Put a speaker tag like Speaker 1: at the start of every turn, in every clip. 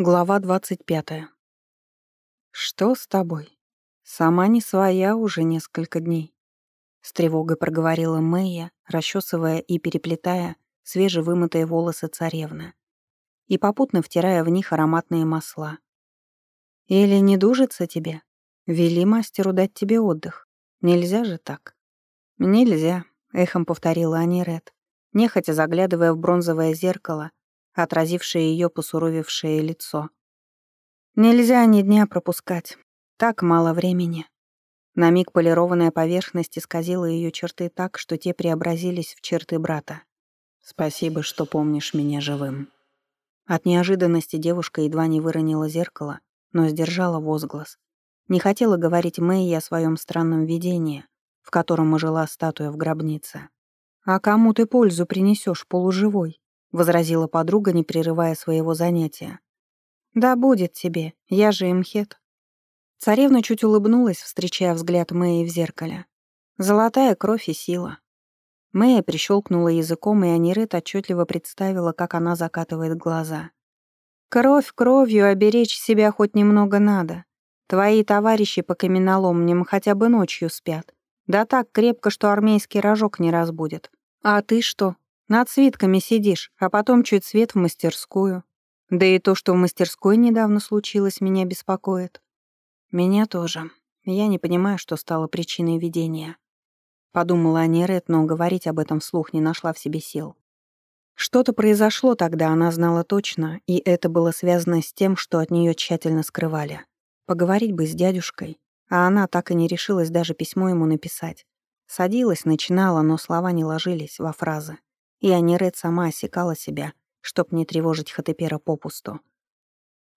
Speaker 1: Глава двадцать пятая. «Что с тобой? Сама не своя уже несколько дней», — с тревогой проговорила Мэя, расчесывая и переплетая свежевымытые волосы царевны и попутно втирая в них ароматные масла. «Или не дужится тебе? Вели мастеру дать тебе отдых. Нельзя же так». «Нельзя», — эхом повторила Аниред, нехотя заглядывая в бронзовое зеркало отразившее ее посуровевшее лицо. Нельзя ни дня пропускать. Так мало времени. На миг полированная поверхность исказила ее черты так, что те преобразились в черты брата. «Спасибо, что помнишь меня живым». От неожиданности девушка едва не выронила зеркало, но сдержала возглас. Не хотела говорить Мэйи о своем странном видении, в котором ожила статуя в гробнице. «А кому ты пользу принесешь полуживой?» — возразила подруга, не прерывая своего занятия. «Да будет тебе, я же имхет». Царевна чуть улыбнулась, встречая взгляд Мэи в зеркале. «Золотая кровь и сила». Мэя прищелкнула языком, и Анирет отчетливо представила, как она закатывает глаза. «Кровь кровью, оберечь себя хоть немного надо. Твои товарищи по каменоломням хотя бы ночью спят. Да так крепко, что армейский рожок не разбудит. А ты что, над свитками сидишь, а потом чуть свет в мастерскую. Да и то, что в мастерской недавно случилось, меня беспокоит. Меня тоже. Я не понимаю, что стало причиной видения. Подумала Анирет, но говорить об этом вслух не нашла в себе сил. Что-то произошло тогда, она знала точно, и это было связано с тем, что от нее тщательно скрывали. Поговорить бы с дядюшкой, а она так и не решилась даже письмо ему написать. Садилась, начинала, но слова не ложились во фразы и Аниред сама осекала себя, чтоб не тревожить Хатепера попусту.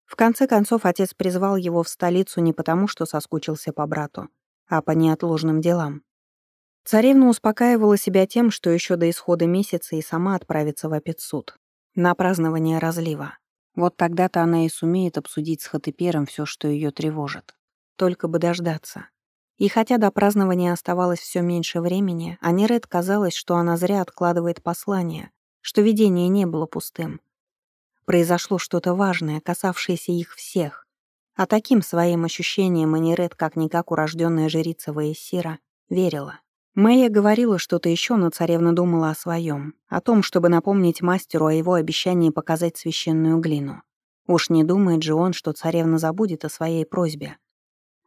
Speaker 1: В конце концов, отец призвал его в столицу не потому, что соскучился по брату, а по неотложным делам. Царевна успокаивала себя тем, что еще до исхода месяца и сама отправится в Апетсуд на празднование разлива. Вот тогда-то она и сумеет обсудить с Хатепером все, что ее тревожит. Только бы дождаться. И хотя до празднования оставалось все меньше времени, Аниред казалось, что она зря откладывает послание, что видение не было пустым. Произошло что-то важное, касавшееся их всех. А таким своим ощущением Аниред, как никак урожденная жрица Ваесира, верила. Мэя говорила что-то еще, но царевна думала о своем, о том, чтобы напомнить мастеру о его обещании показать священную глину. Уж не думает же он, что царевна забудет о своей просьбе.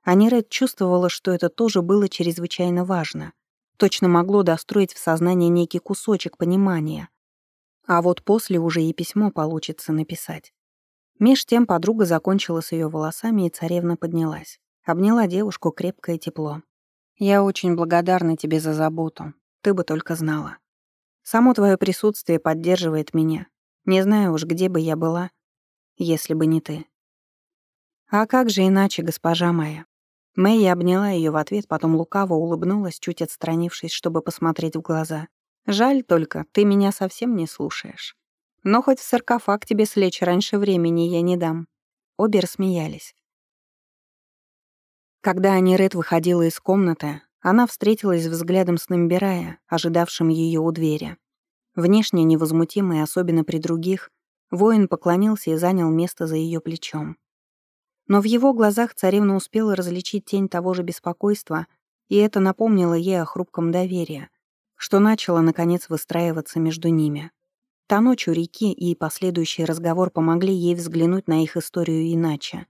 Speaker 1: Аниред чувствовала, что это тоже было чрезвычайно важно. Точно могло достроить в сознании некий кусочек понимания. А вот после уже и письмо получится написать. Меж тем подруга закончила с ее волосами, и царевна поднялась. Обняла девушку крепко и тепло. «Я очень благодарна тебе за заботу. Ты бы только знала. Само твое присутствие поддерживает меня. Не знаю уж, где бы я была, если бы не ты». «А как же иначе, госпожа моя?» Мэй обняла ее в ответ, потом лукаво улыбнулась, чуть отстранившись, чтобы посмотреть в глаза. «Жаль только, ты меня совсем не слушаешь. Но хоть в саркофаг тебе слечь раньше времени я не дам». Обе рассмеялись. Когда Аниред выходила из комнаты, она встретилась взглядом с Намбирая, ожидавшим ее у двери. Внешне невозмутимый, особенно при других, воин поклонился и занял место за ее плечом. Но в его глазах царевна успела различить тень того же беспокойства, и это напомнило ей о хрупком доверии, что начало, наконец, выстраиваться между ними. Та ночь у реки и последующий разговор помогли ей взглянуть на их историю иначе.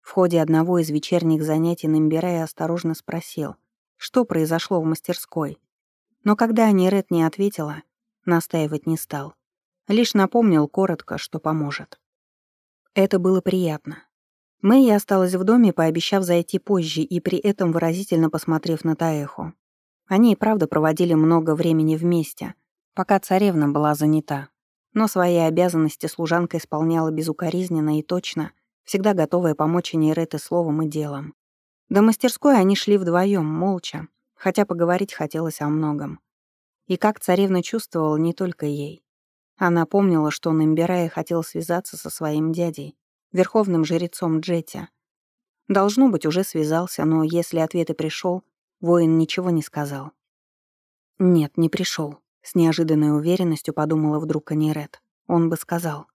Speaker 1: В ходе одного из вечерних занятий Намбирай осторожно спросил, что произошло в мастерской. Но когда Анирет не ответила, настаивать не стал. Лишь напомнил коротко, что поможет. Это было приятно. Мэй осталась в доме, пообещав зайти позже и при этом выразительно посмотрев на Таэху. Они и правда проводили много времени вместе, пока царевна была занята. Но свои обязанности служанка исполняла безукоризненно и точно, всегда готовая помочь Нейрете словом и делом. До мастерской они шли вдвоем, молча, хотя поговорить хотелось о многом. И как царевна чувствовала не только ей. Она помнила, что Намбирая хотел связаться со своим дядей, верховным жрецом Джетти. Должно быть, уже связался, но если ответ и пришел, воин ничего не сказал. Нет, не пришел. С неожиданной уверенностью подумала вдруг Анирет. Он бы сказал.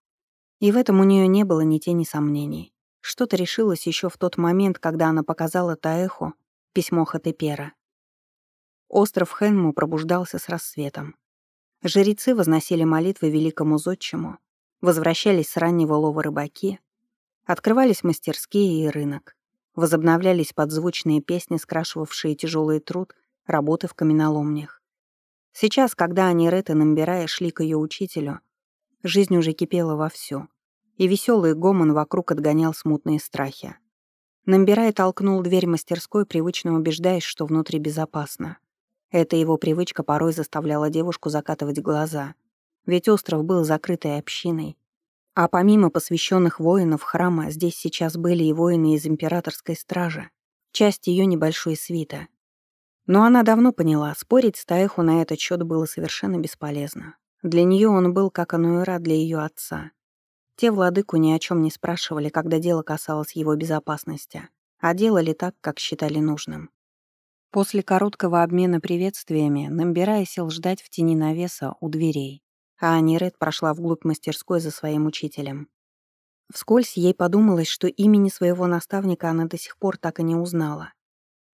Speaker 1: И в этом у нее не было ни тени сомнений. Что-то решилось еще в тот момент, когда она показала Таэху письмо Хатепера. Остров Хенму пробуждался с рассветом. Жрецы возносили молитвы великому зодчему, возвращались с раннего лова рыбаки, открывались мастерские и рынок, возобновлялись подзвучные песни, скрашивавшие тяжелый труд работы в каменоломнях. Сейчас, когда они Ред Намбирая шли к ее учителю, жизнь уже кипела вовсю, и веселый гомон вокруг отгонял смутные страхи. Намбирай толкнул дверь мастерской, привычно убеждаясь, что внутри безопасно. Эта его привычка порой заставляла девушку закатывать глаза, ведь остров был закрытой общиной. А помимо посвященных воинов храма, здесь сейчас были и воины из императорской стражи, часть ее небольшой свита. Но она давно поняла, спорить с Таэху на этот счет было совершенно бесполезно. Для нее он был как Ануэра для ее отца. Те владыку ни о чем не спрашивали, когда дело касалось его безопасности, а делали так, как считали нужным. После короткого обмена приветствиями Намбирая сел ждать в тени навеса у дверей, а Аниред прошла вглубь мастерской за своим учителем. Вскользь ей подумалось, что имени своего наставника она до сих пор так и не узнала.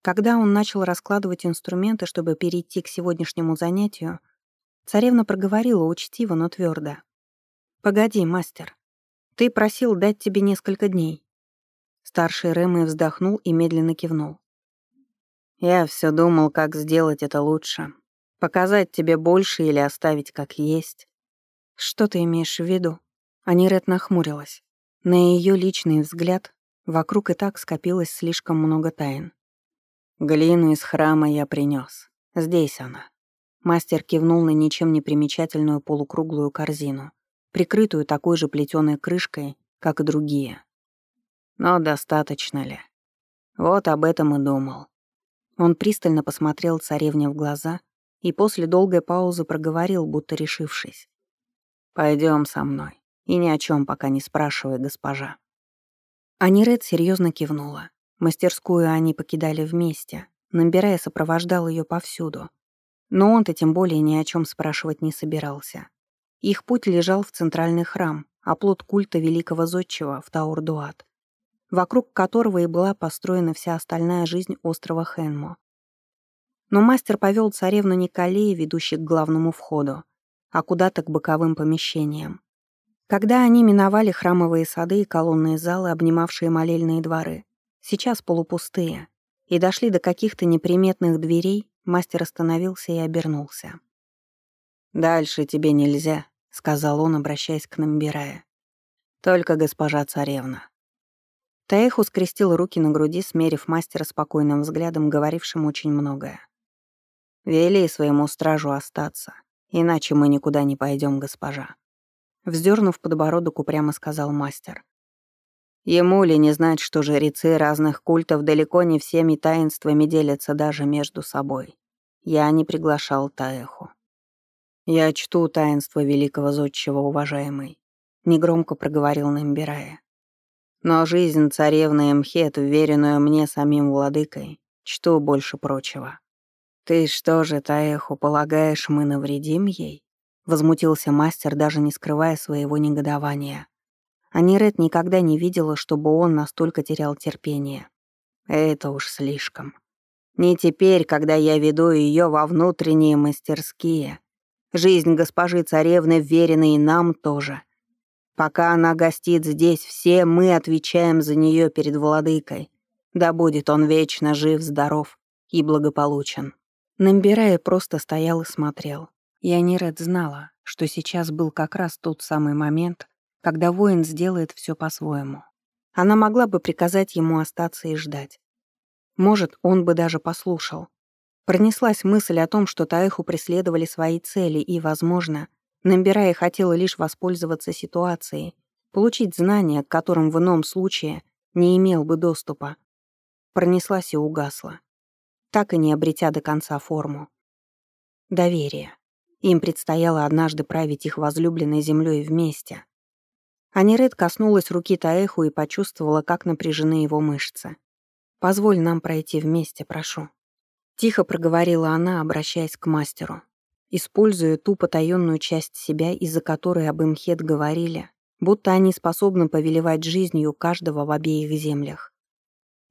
Speaker 1: Когда он начал раскладывать инструменты, чтобы перейти к сегодняшнему занятию, царевна проговорила учтиво, но твердо. «Погоди, мастер. Ты просил дать тебе несколько дней». Старший Рэмэй вздохнул и медленно кивнул. «Я все думал, как сделать это лучше. Показать тебе больше или оставить как есть». «Что ты имеешь в виду?» Анирет нахмурилась. На ее личный взгляд вокруг и так скопилось слишком много тайн. Глину из храма я принес. Здесь она. Мастер кивнул на ничем не примечательную полукруглую корзину, прикрытую такой же плетеной крышкой, как и другие. Но достаточно ли? Вот об этом и думал. Он пристально посмотрел царевне в глаза и после долгой паузы проговорил, будто решившись. Пойдем со мной, и ни о чем пока не спрашивай, госпожа». Аниред серьезно кивнула. Мастерскую они покидали вместе. Набирая сопровождал ее повсюду. Но он-то тем более ни о чем спрашивать не собирался. Их путь лежал в центральный храм, оплот культа великого зодчего в Таур-Дуат, вокруг которого и была построена вся остальная жизнь острова Хенмо. Но мастер повел царевну аллее, ведущей к главному входу, а куда-то к боковым помещениям. Когда они миновали храмовые сады и колонные залы, обнимавшие молельные дворы, сейчас полупустые, и дошли до каких-то неприметных дверей, мастер остановился и обернулся. «Дальше тебе нельзя», — сказал он, обращаясь к Намбирая. «Только госпожа царевна». Таэху скрестил руки на груди, смерив мастера спокойным взглядом, говорившим очень многое. «Вели своему стражу остаться, иначе мы никуда не пойдем, госпожа». Вздернув подбородок, упрямо сказал мастер. Ему ли не знать, что жрецы разных культов далеко не всеми таинствами делятся даже между собой? Я не приглашал Таэху. «Я чту таинство великого зодчего, уважаемый», — негромко проговорил Намбирая. «Но жизнь царевны Эмхет, уверенную мне самим владыкой, чту больше прочего». «Ты что же, Таэху, полагаешь, мы навредим ей?» — возмутился мастер, даже не скрывая своего негодования. Аниред никогда не видела, чтобы он настолько терял терпение. Это уж слишком. Не теперь, когда я веду ее во внутренние мастерские. Жизнь госпожи царевны вверена и нам тоже. Пока она гостит здесь, все мы отвечаем за нее перед владыкой. Да будет он вечно жив, здоров и благополучен. Намбирая просто стоял и смотрел. И Аниред знала, что сейчас был как раз тот самый момент, когда воин сделает все по-своему. Она могла бы приказать ему остаться и ждать. Может, он бы даже послушал. Пронеслась мысль о том, что Таэху преследовали свои цели и, возможно, Намбирая хотела лишь воспользоваться ситуацией, получить знания, к которым в ином случае не имел бы доступа. Пронеслась и угасла, так и не обретя до конца форму. Доверие. Им предстояло однажды править их возлюбленной землей вместе. Аниред коснулась руки Таэху и почувствовала, как напряжены его мышцы. «Позволь нам пройти вместе, прошу». Тихо проговорила она, обращаясь к мастеру. Используя ту потаенную часть себя, из-за которой об Имхет говорили, будто они способны повелевать жизнью каждого в обеих землях.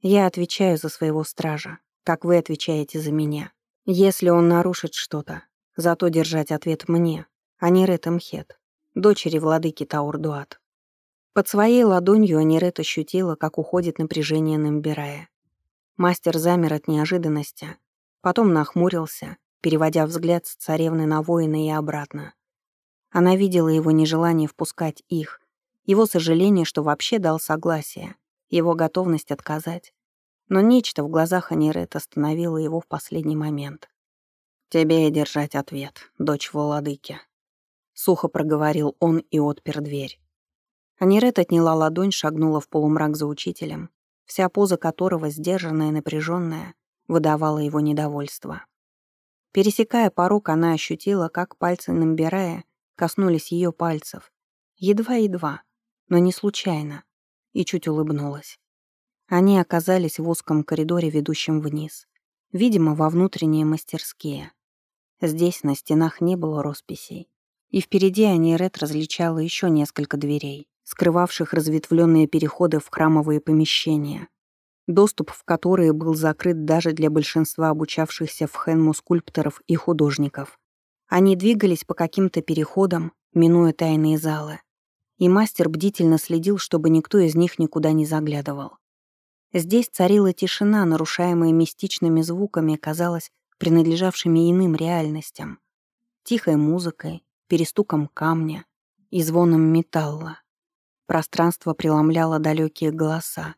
Speaker 1: Я отвечаю за своего стража, как вы отвечаете за меня. Если он нарушит что-то, зато держать ответ мне, а не Мхет, дочери владыки Таурдуат. Под своей ладонью Анирет ощутила, как уходит напряжение Намбирая. Мастер замер от неожиданности, потом нахмурился, переводя взгляд с царевны на воина и обратно. Она видела его нежелание впускать их, его сожаление, что вообще дал согласие, его готовность отказать. Но нечто в глазах Анирет остановило его в последний момент. «Тебе и держать ответ, дочь владыки», — сухо проговорил он и отпер дверь. Анирет отняла ладонь, шагнула в полумрак за учителем, вся поза которого, сдержанная и напряженная, выдавала его недовольство. Пересекая порог, она ощутила, как пальцы Намбирая коснулись ее пальцев. Едва-едва, но не случайно, и чуть улыбнулась. Они оказались в узком коридоре, ведущем вниз. Видимо, во внутренние мастерские. Здесь на стенах не было росписей. И впереди они Ред различала еще несколько дверей, скрывавших разветвленные переходы в храмовые помещения, доступ в которые был закрыт даже для большинства обучавшихся в Хенму скульпторов и художников. Они двигались по каким-то переходам, минуя тайные залы и мастер бдительно следил, чтобы никто из них никуда не заглядывал. Здесь царила тишина, нарушаемая мистичными звуками, казалось, принадлежавшими иным реальностям. Тихой музыкой, перестуком камня и звоном металла. Пространство преломляло далекие голоса.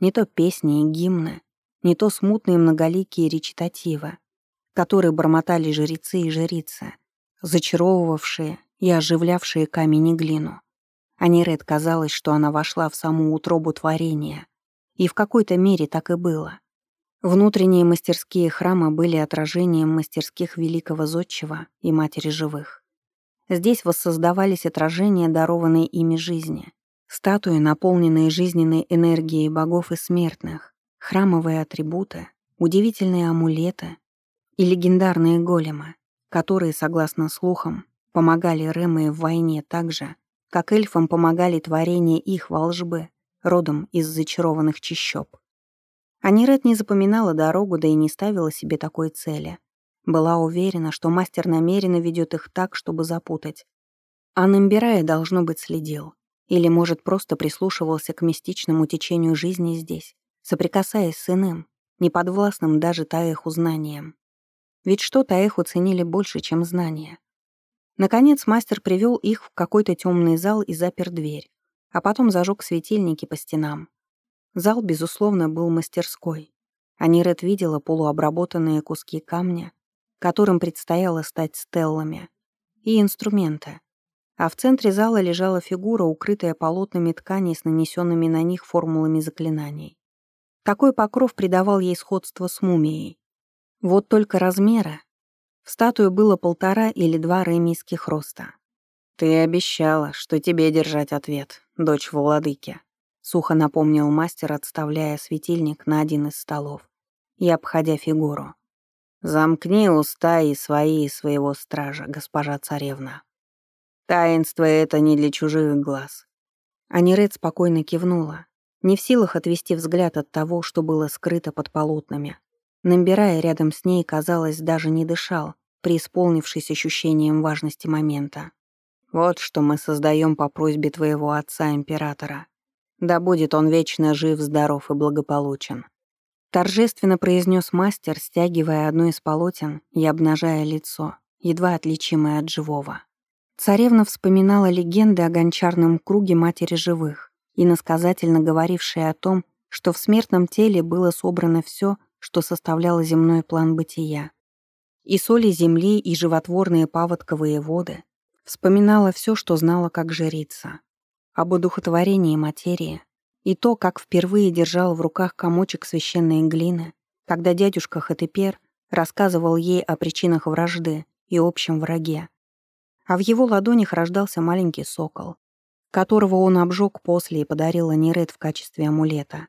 Speaker 1: Не то песни и гимны, не то смутные многоликие речитативы, которые бормотали жрецы и жрицы, зачаровывавшие и оживлявшие камень и глину. Аниред казалось, что она вошла в саму утробу творения. И в какой-то мере так и было. Внутренние мастерские храма были отражением мастерских великого зодчего и матери живых. Здесь воссоздавались отражения дарованной ими жизни, статуи, наполненные жизненной энергией богов и смертных, храмовые атрибуты, удивительные амулеты и легендарные големы, которые, согласно слухам, помогали Рэмэ в войне так же, как эльфам помогали творения их волжбы, родом из зачарованных чащоб. Аниред не запоминала дорогу, да и не ставила себе такой цели. Была уверена, что мастер намеренно ведет их так, чтобы запутать. А Намбирая, должно быть, следил. Или, может, просто прислушивался к мистичному течению жизни здесь, соприкасаясь с иным, неподвластным даже Таэху знанием. Ведь что Таэху ценили больше, чем знания? Наконец мастер привел их в какой-то темный зал и запер дверь, а потом зажег светильники по стенам. Зал, безусловно, был мастерской. Аниред видела полуобработанные куски камня, которым предстояло стать стеллами, и инструменты. А в центре зала лежала фигура, укрытая полотнами тканей с нанесенными на них формулами заклинаний. Такой покров придавал ей сходство с мумией. Вот только размера в статую было полтора или два ремийских роста. «Ты обещала, что тебе держать ответ, дочь владыки», — сухо напомнил мастер, отставляя светильник на один из столов и обходя фигуру. «Замкни уста и свои, и своего стража, госпожа царевна. Таинство это не для чужих глаз». Аниред спокойно кивнула, не в силах отвести взгляд от того, что было скрыто под полотнами, Намбирая рядом с ней, казалось, даже не дышал, преисполнившись ощущением важности момента. «Вот что мы создаем по просьбе твоего отца-императора. Да будет он вечно жив, здоров и благополучен». Торжественно произнес мастер, стягивая одно из полотен и обнажая лицо, едва отличимое от живого. Царевна вспоминала легенды о гончарном круге матери живых, и насказательно говорившие о том, что в смертном теле было собрано все, что составляло земной план бытия. И соли земли, и животворные паводковые воды. Вспоминала все, что знала как жрица. Об одухотворении материи и то, как впервые держал в руках комочек священной глины, когда дядюшка Хатепер рассказывал ей о причинах вражды и общем враге. А в его ладонях рождался маленький сокол, которого он обжег после и подарил Аниред в качестве амулета.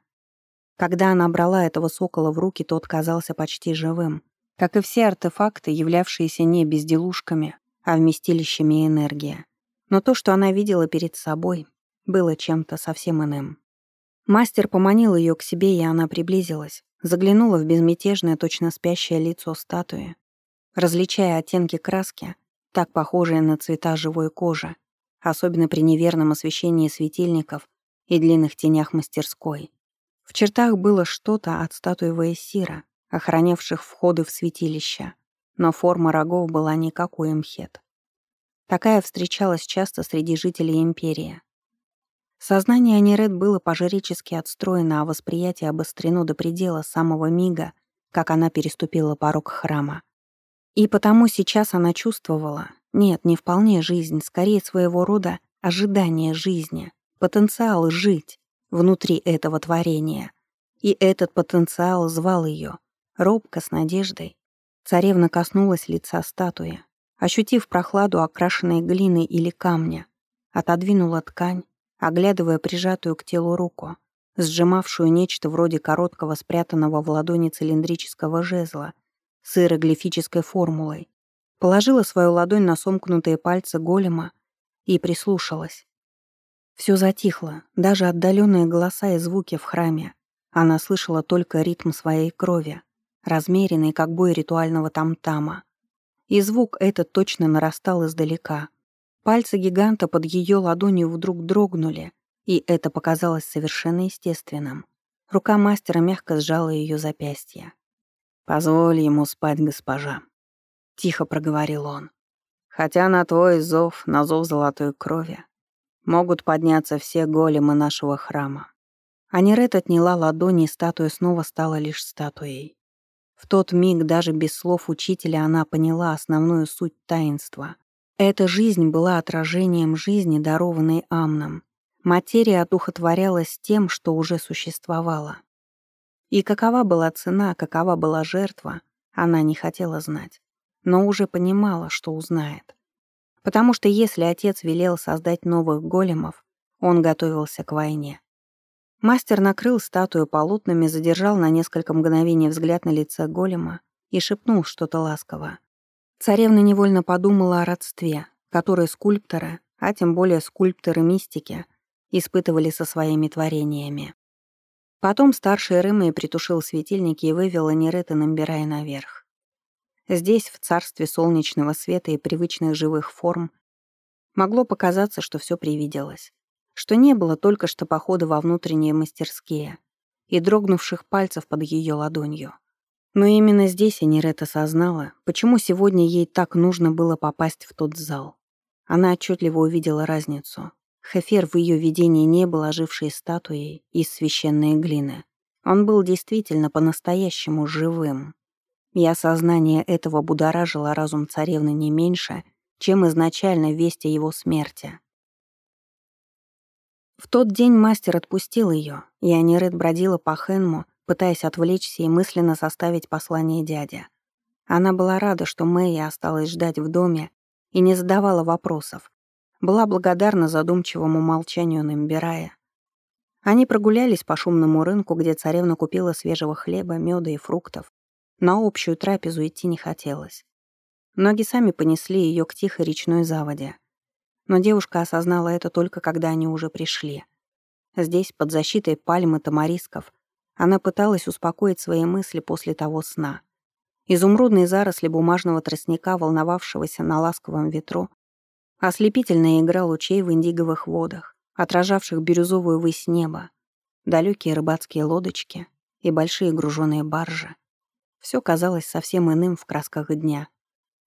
Speaker 1: Когда она брала этого сокола в руки, тот казался почти живым, как и все артефакты, являвшиеся не безделушками, а вместилищами энергии. Но то, что она видела перед собой, было чем-то совсем иным. Мастер поманил ее к себе, и она приблизилась, заглянула в безмятежное, точно спящее лицо статуи, различая оттенки краски, так похожие на цвета живой кожи, особенно при неверном освещении светильников и длинных тенях мастерской. В чертах было что-то от статуи Ваесира, охранявших входы в святилище, но форма рогов была не как у Эмхет. Такая встречалась часто среди жителей Империи. Сознание Аниред было пожарически отстроено, а восприятие обострено до предела самого мига, как она переступила порог храма. И потому сейчас она чувствовала, нет, не вполне жизнь, скорее своего рода ожидание жизни, потенциал жить внутри этого творения. И этот потенциал звал ее, робко, с надеждой. Царевна коснулась лица статуи, ощутив прохладу окрашенной глины или камня, отодвинула ткань, оглядывая прижатую к телу руку, сжимавшую нечто вроде короткого спрятанного в ладони цилиндрического жезла с иероглифической формулой, положила свою ладонь на сомкнутые пальцы голема и прислушалась. Все затихло, даже отдаленные голоса и звуки в храме. Она слышала только ритм своей крови, размеренный, как бой ритуального там-тама. И звук этот точно нарастал издалека. Пальцы гиганта под ее ладонью вдруг дрогнули, и это показалось совершенно естественным. Рука мастера мягко сжала ее запястье. «Позволь ему спать, госпожа», — тихо проговорил он. «Хотя на твой зов, на зов золотой крови, могут подняться все големы нашего храма». Анирет отняла ладони, и статуя снова стала лишь статуей. В тот миг даже без слов учителя она поняла основную суть таинства. Эта жизнь была отражением жизни, дарованной Амном. Материя одухотворялась тем, что уже существовало. И какова была цена, какова была жертва, она не хотела знать, но уже понимала, что узнает. Потому что если отец велел создать новых големов, он готовился к войне. Мастер накрыл статую полотнами, задержал на несколько мгновений взгляд на лице голема и шепнул что-то ласково. Царевна невольно подумала о родстве, которое скульпторы, а тем более скульпторы мистики, испытывали со своими творениями. Потом старший Рымей притушил светильники и вывел Анирет и Намбирая наверх. Здесь, в царстве солнечного света и привычных живых форм, могло показаться, что все привиделось что не было только что похода во внутренние мастерские и дрогнувших пальцев под ее ладонью. Но именно здесь Анирет осознала, почему сегодня ей так нужно было попасть в тот зал. Она отчетливо увидела разницу. Хефер в ее видении не был ожившей статуей из священной глины. Он был действительно по-настоящему живым. И осознание этого будоражило разум царевны не меньше, чем изначально весть о его смерти. В тот день мастер отпустил ее, и Аниред бродила по Хенму, пытаясь отвлечься и мысленно составить послание дяде. Она была рада, что Мэйя осталась ждать в доме и не задавала вопросов. Была благодарна задумчивому молчанию Намбирая. Они прогулялись по шумному рынку, где царевна купила свежего хлеба, меда и фруктов. На общую трапезу идти не хотелось. Ноги сами понесли ее к тихой речной заводе — но девушка осознала это только когда они уже пришли. Здесь, под защитой пальмы тамарисков, она пыталась успокоить свои мысли после того сна. Изумрудные заросли бумажного тростника, волновавшегося на ласковом ветру, ослепительная игра лучей в индиговых водах, отражавших бирюзовую высь неба, далекие рыбацкие лодочки и большие груженные баржи. Все казалось совсем иным в красках дня.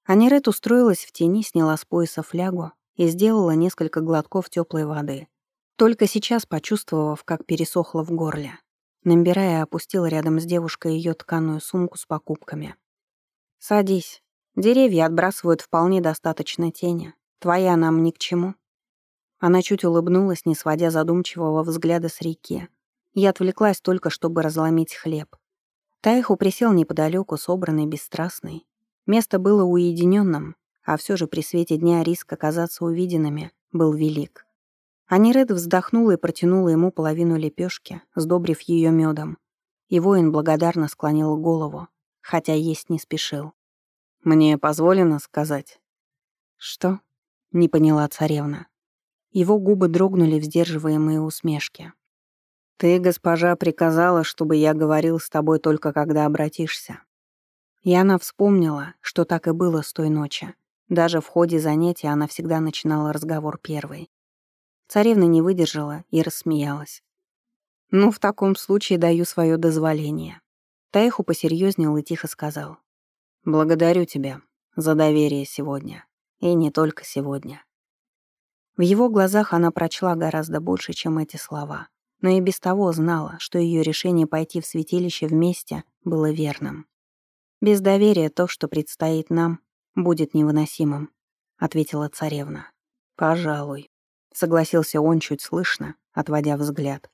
Speaker 1: Анирет устроилась в тени, сняла с пояса флягу и сделала несколько глотков теплой воды. Только сейчас почувствовав, как пересохло в горле. Намбирая опустила рядом с девушкой ее тканую сумку с покупками. «Садись. Деревья отбрасывают вполне достаточно тени. Твоя нам ни к чему». Она чуть улыбнулась, не сводя задумчивого взгляда с реки. Я отвлеклась только, чтобы разломить хлеб. Таиху присел неподалеку, собранный, бесстрастный. Место было уединенным, а все же при свете дня риск оказаться увиденными был велик. Аниред вздохнула и протянула ему половину лепешки, сдобрив ее медом. И воин благодарно склонил голову, хотя есть не спешил. «Мне позволено сказать?» «Что?» — не поняла царевна. Его губы дрогнули в сдерживаемые усмешки. «Ты, госпожа, приказала, чтобы я говорил с тобой только когда обратишься». И она вспомнила, что так и было с той ночи. Даже в ходе занятия она всегда начинала разговор первой. Царевна не выдержала и рассмеялась. «Ну, в таком случае даю свое дозволение». Таиху посерьезнел и тихо сказал. «Благодарю тебя за доверие сегодня. И не только сегодня». В его глазах она прочла гораздо больше, чем эти слова но и без того знала, что ее решение пойти в святилище вместе было верным. «Без доверия то, что предстоит нам, будет невыносимым», — ответила царевна. «Пожалуй», — согласился он чуть слышно, отводя взгляд.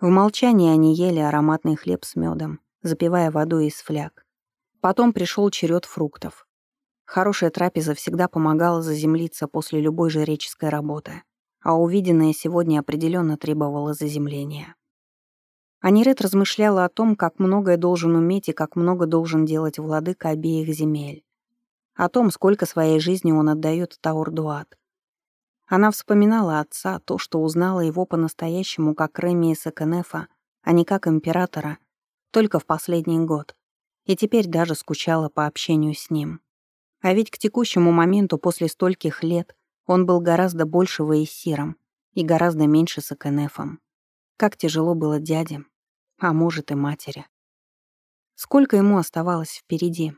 Speaker 1: В молчании они ели ароматный хлеб с медом, запивая водой из фляг. Потом пришел черед фруктов. Хорошая трапеза всегда помогала заземлиться после любой жреческой работы а увиденное сегодня определенно требовало заземления. Анирет размышляла о том, как многое должен уметь и как много должен делать владыка обеих земель. О том, сколько своей жизни он отдает Таурдуат. Она вспоминала отца, то, что узнала его по-настоящему как Реми Сакенефа, а не как императора, только в последний год. И теперь даже скучала по общению с ним. А ведь к текущему моменту после стольких лет он был гораздо больше Ваесиром и гораздо меньше Сакенефом. Как тяжело было дяде, а может и матери. Сколько ему оставалось впереди.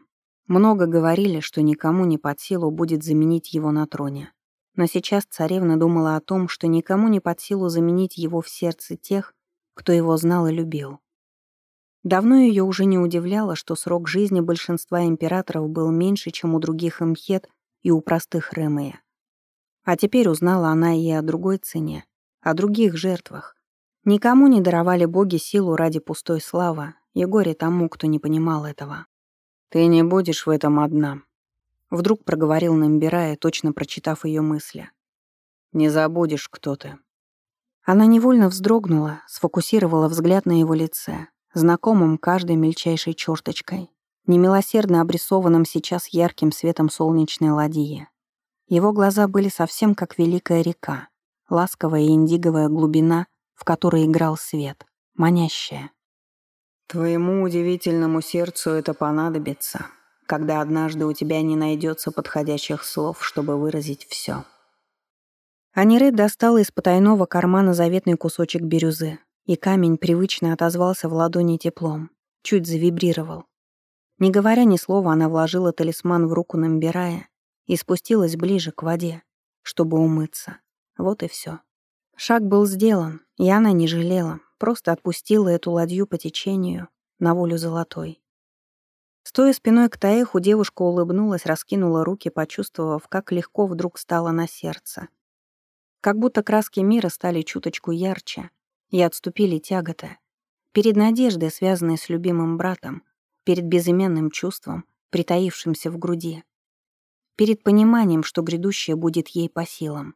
Speaker 1: Много говорили, что никому не под силу будет заменить его на троне. Но сейчас царевна думала о том, что никому не под силу заменить его в сердце тех, кто его знал и любил. Давно ее уже не удивляло, что срок жизни большинства императоров был меньше, чем у других имхет и у простых Ремея. А теперь узнала она и о другой цене, о других жертвах. Никому не даровали боги силу ради пустой славы, и горе тому, кто не понимал этого. «Ты не будешь в этом одна», — вдруг проговорил Намбирая, точно прочитав ее мысли. «Не забудешь, кто ты». Она невольно вздрогнула, сфокусировала взгляд на его лице, знакомым каждой мельчайшей черточкой, немилосердно обрисованным сейчас ярким светом солнечной ладьи. Его глаза были совсем как великая река, ласковая индиговая глубина, в которой играл свет, манящая. «Твоему удивительному сердцу это понадобится, когда однажды у тебя не найдется подходящих слов, чтобы выразить все». Аниред достала из потайного кармана заветный кусочек бирюзы, и камень привычно отозвался в ладони теплом, чуть завибрировал. Не говоря ни слова, она вложила талисман в руку Намбирая и спустилась ближе к воде, чтобы умыться. Вот и все. Шаг был сделан, и она не жалела, просто отпустила эту ладью по течению на волю золотой. Стоя спиной к Таэху, девушка улыбнулась, раскинула руки, почувствовав, как легко вдруг стало на сердце. Как будто краски мира стали чуточку ярче и отступили тяготы. Перед надеждой, связанной с любимым братом, перед безыменным чувством, притаившимся в груди перед пониманием, что грядущее будет ей по силам.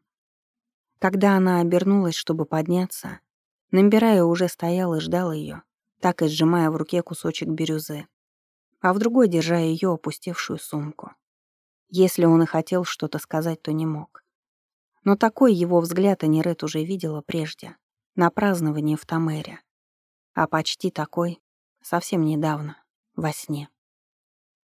Speaker 1: Когда она обернулась, чтобы подняться, Намбирая уже стоял и ждал ее, так и сжимая в руке кусочек бирюзы, а в другой держа ее опустевшую сумку. Если он и хотел что-то сказать, то не мог. Но такой его взгляд Анирет уже видела прежде, на праздновании в Тамере. А почти такой, совсем недавно, во сне.